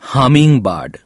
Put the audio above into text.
hummingbird